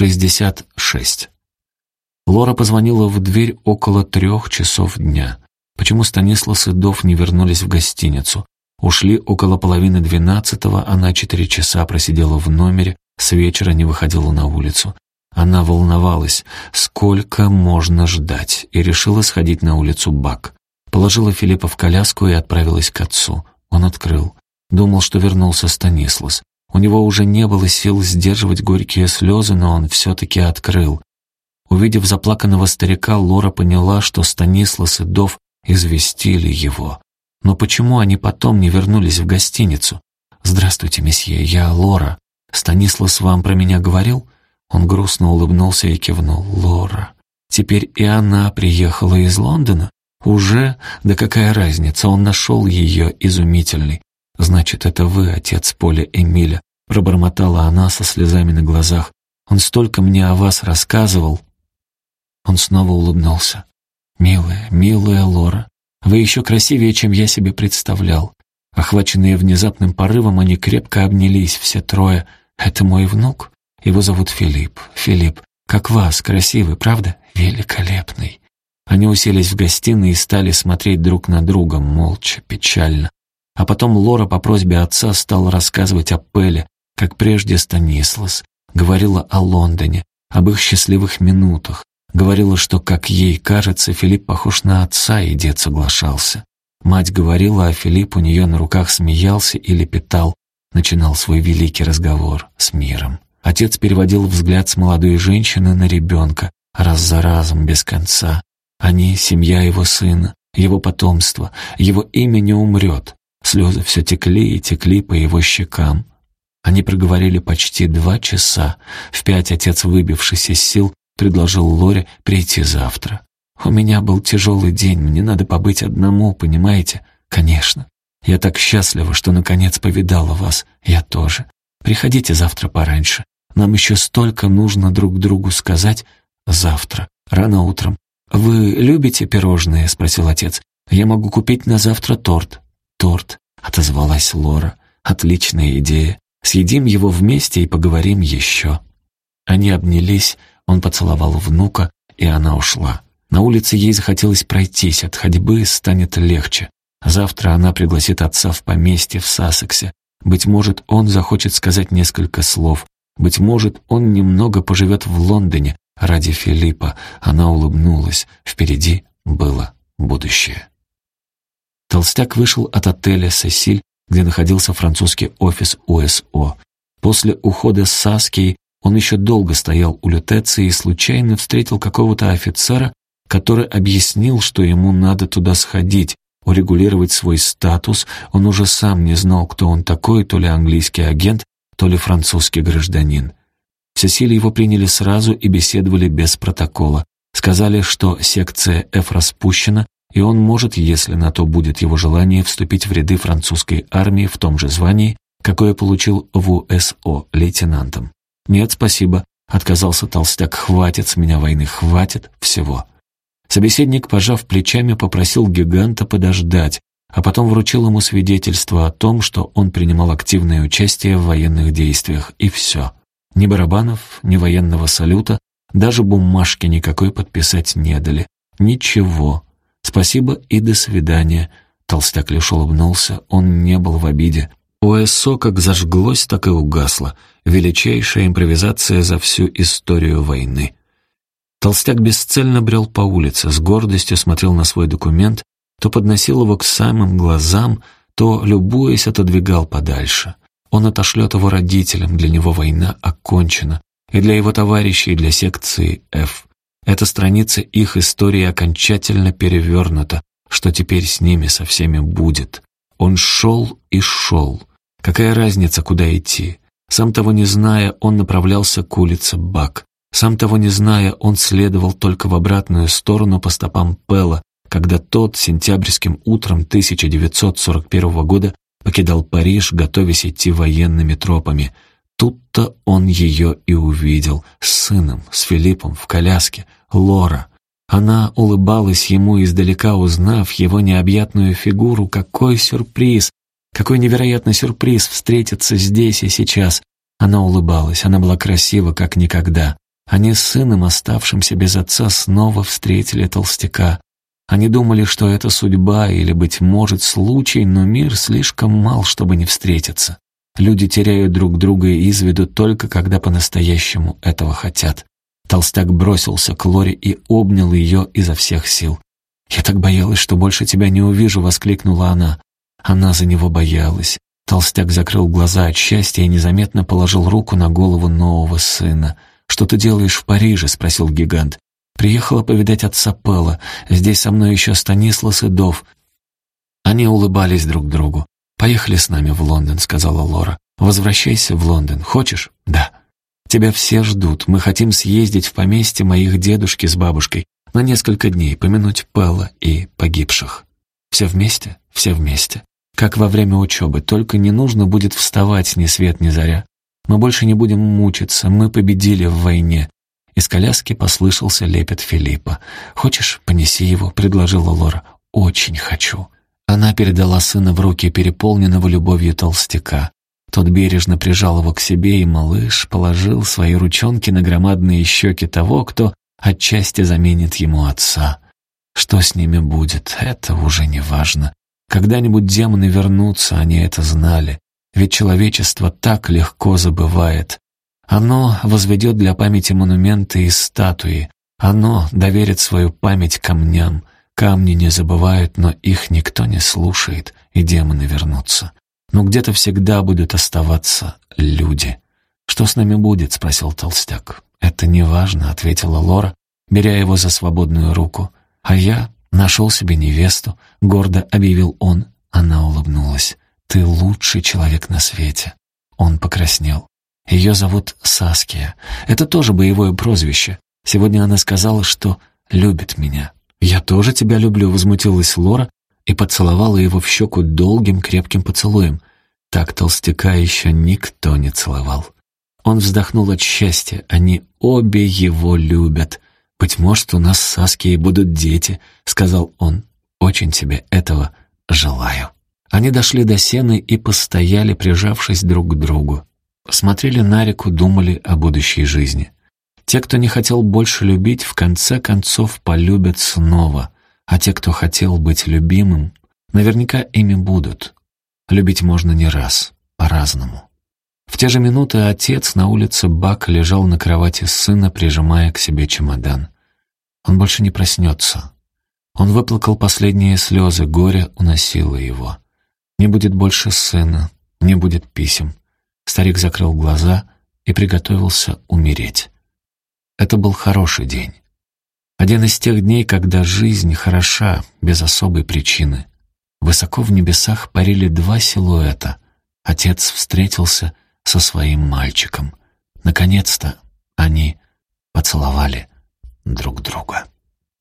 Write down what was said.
66. Лора позвонила в дверь около трех часов дня. Почему Станислав и Дов не вернулись в гостиницу? Ушли около половины двенадцатого, она четыре часа просидела в номере, с вечера не выходила на улицу. Она волновалась, сколько можно ждать, и решила сходить на улицу Бак. Положила Филиппа в коляску и отправилась к отцу. Он открыл. Думал, что вернулся Станислас. У него уже не было сил сдерживать горькие слезы, но он все-таки открыл. Увидев заплаканного старика, Лора поняла, что Станислас и Дов известили его. Но почему они потом не вернулись в гостиницу? «Здравствуйте, месье, я Лора. Станислас вам про меня говорил?» Он грустно улыбнулся и кивнул. «Лора. Теперь и она приехала из Лондона? Уже? Да какая разница, он нашел ее изумительной. Значит, это вы, отец Поля Эмиля», пробормотала она со слезами на глазах. «Он столько мне о вас рассказывал». Он снова улыбнулся. «Милая, милая Лора, вы еще красивее, чем я себе представлял». Охваченные внезапным порывом, они крепко обнялись, все трое. «Это мой внук. Его зовут Филипп. Филипп, как вас, красивый, правда? Великолепный». Они уселись в гостиной и стали смотреть друг на друга, молча, печально. А потом Лора по просьбе отца стала рассказывать о Пеле, как прежде Станислас, говорила о Лондоне, об их счастливых минутах, говорила, что, как ей кажется, Филипп похож на отца, и дед соглашался. Мать говорила, а Филипп у нее на руках смеялся и лепетал, начинал свой великий разговор с миром. Отец переводил взгляд с молодой женщины на ребенка, раз за разом, без конца. Они — семья его сына, его потомство, его имя не умрет. Слезы все текли и текли по его щекам. Они проговорили почти два часа. В пять отец, выбившись из сил, предложил Лоре прийти завтра. «У меня был тяжелый день, мне надо побыть одному, понимаете?» «Конечно. Я так счастлива, что наконец повидала вас. Я тоже. Приходите завтра пораньше. Нам еще столько нужно друг другу сказать завтра, рано утром. «Вы любите пирожные?» — спросил отец. «Я могу купить на завтра торт». «Торт», — отозвалась Лора. «Отличная идея. Съедим его вместе и поговорим еще». Они обнялись, он поцеловал внука, и она ушла. На улице ей захотелось пройтись, от ходьбы станет легче. Завтра она пригласит отца в поместье в Сассексе. Быть может, он захочет сказать несколько слов. Быть может, он немного поживет в Лондоне. Ради Филиппа она улыбнулась. Впереди было будущее. Толстяк вышел от отеля «Сесиль», где находился французский офис УСО. После ухода с Саски он еще долго стоял у лютеции и случайно встретил какого-то офицера, который объяснил, что ему надо туда сходить, урегулировать свой статус. Он уже сам не знал, кто он такой, то ли английский агент, то ли французский гражданин. В Сесиле его приняли сразу и беседовали без протокола. Сказали, что секция F распущена, и он может, если на то будет его желание, вступить в ряды французской армии в том же звании, какое получил в УСО лейтенантом. «Нет, спасибо», — отказался толстяк, — «хватит с меня войны, хватит всего». Собеседник, пожав плечами, попросил гиганта подождать, а потом вручил ему свидетельство о том, что он принимал активное участие в военных действиях, и все. Ни барабанов, ни военного салюта, даже бумажки никакой подписать не дали. Ничего. Спасибо и до свидания. Толстяк лишь улыбнулся, он не был в обиде. ОСО как зажглось, так и угасло. Величайшая импровизация за всю историю войны. Толстяк бесцельно брел по улице, с гордостью смотрел на свой документ, то подносил его к самым глазам, то, любуясь, отодвигал подальше. Он отошлет его родителям, для него война окончена, и для его товарищей, и для секции F. Эта страница их истории окончательно перевернута, что теперь с ними со всеми будет. Он шел и шел. Какая разница, куда идти? Сам того не зная, он направлялся к улице Бак. Сам того не зная, он следовал только в обратную сторону по стопам Пелла, когда тот сентябрьским утром 1941 года покидал Париж, готовясь идти военными тропами. Тут-то он ее и увидел, с сыном, с Филиппом, в коляске, Лора. Она улыбалась ему, издалека узнав его необъятную фигуру. Какой сюрприз! Какой невероятный сюрприз встретиться здесь и сейчас! Она улыбалась, она была красива, как никогда. Они с сыном, оставшимся без отца, снова встретили толстяка. Они думали, что это судьба или, быть может, случай, но мир слишком мал, чтобы не встретиться. Люди теряют друг друга из виду только когда по-настоящему этого хотят. Толстяк бросился к Лоре и обнял ее изо всех сил. «Я так боялась, что больше тебя не увижу», — воскликнула она. Она за него боялась. Толстяк закрыл глаза от счастья и незаметно положил руку на голову нового сына. «Что ты делаешь в Париже?» — спросил гигант. «Приехала повидать отца Пэла. Здесь со мной еще Станислас и Дов». Они улыбались друг другу. «Поехали с нами в Лондон», — сказала Лора. «Возвращайся в Лондон. Хочешь?» «Да». «Тебя все ждут. Мы хотим съездить в поместье моих дедушки с бабушкой на несколько дней, помянуть Пэла и погибших. Все вместе? Все вместе. Как во время учебы, только не нужно будет вставать ни свет ни заря. Мы больше не будем мучиться, мы победили в войне. Из коляски послышался лепет Филиппа. «Хочешь, понеси его?» — предложила Лора. «Очень хочу». Она передала сына в руки переполненного любовью толстяка. Тот бережно прижал его к себе, и малыш положил свои ручонки на громадные щеки того, кто отчасти заменит ему отца. Что с ними будет, это уже не важно. Когда-нибудь демоны вернутся, они это знали. Ведь человечество так легко забывает. Оно возведет для памяти монументы и статуи. Оно доверит свою память камням. Камни не забывают, но их никто не слушает, и демоны вернутся. Но где-то всегда будут оставаться люди. «Что с нами будет?» — спросил толстяк. «Это не важно», — ответила Лора, беря его за свободную руку. «А я «Нашел себе невесту», — гордо объявил он. Она улыбнулась. «Ты лучший человек на свете». Он покраснел. Ее зовут Саския. Это тоже боевое прозвище. Сегодня она сказала, что любит меня. «Я тоже тебя люблю», — возмутилась Лора и поцеловала его в щеку долгим крепким поцелуем. Так толстяка еще никто не целовал. Он вздохнул от счастья. Они обе его любят. «Быть может, у нас с Саскией будут дети», — сказал он. «Очень тебе этого желаю». Они дошли до сены и постояли, прижавшись друг к другу. Смотрели на реку, думали о будущей жизни. Те, кто не хотел больше любить, в конце концов полюбят снова, а те, кто хотел быть любимым, наверняка ими будут. Любить можно не раз, по-разному. В те же минуты отец на улице Бак лежал на кровати сына, прижимая к себе чемодан. Он больше не проснется. Он выплакал последние слезы, горе уносило его. Не будет больше сына, не будет писем. Старик закрыл глаза и приготовился умереть. Это был хороший день. Один из тех дней, когда жизнь хороша, без особой причины. Высоко в небесах парили два силуэта. Отец встретился со своим мальчиком. Наконец-то они поцеловали друг друга.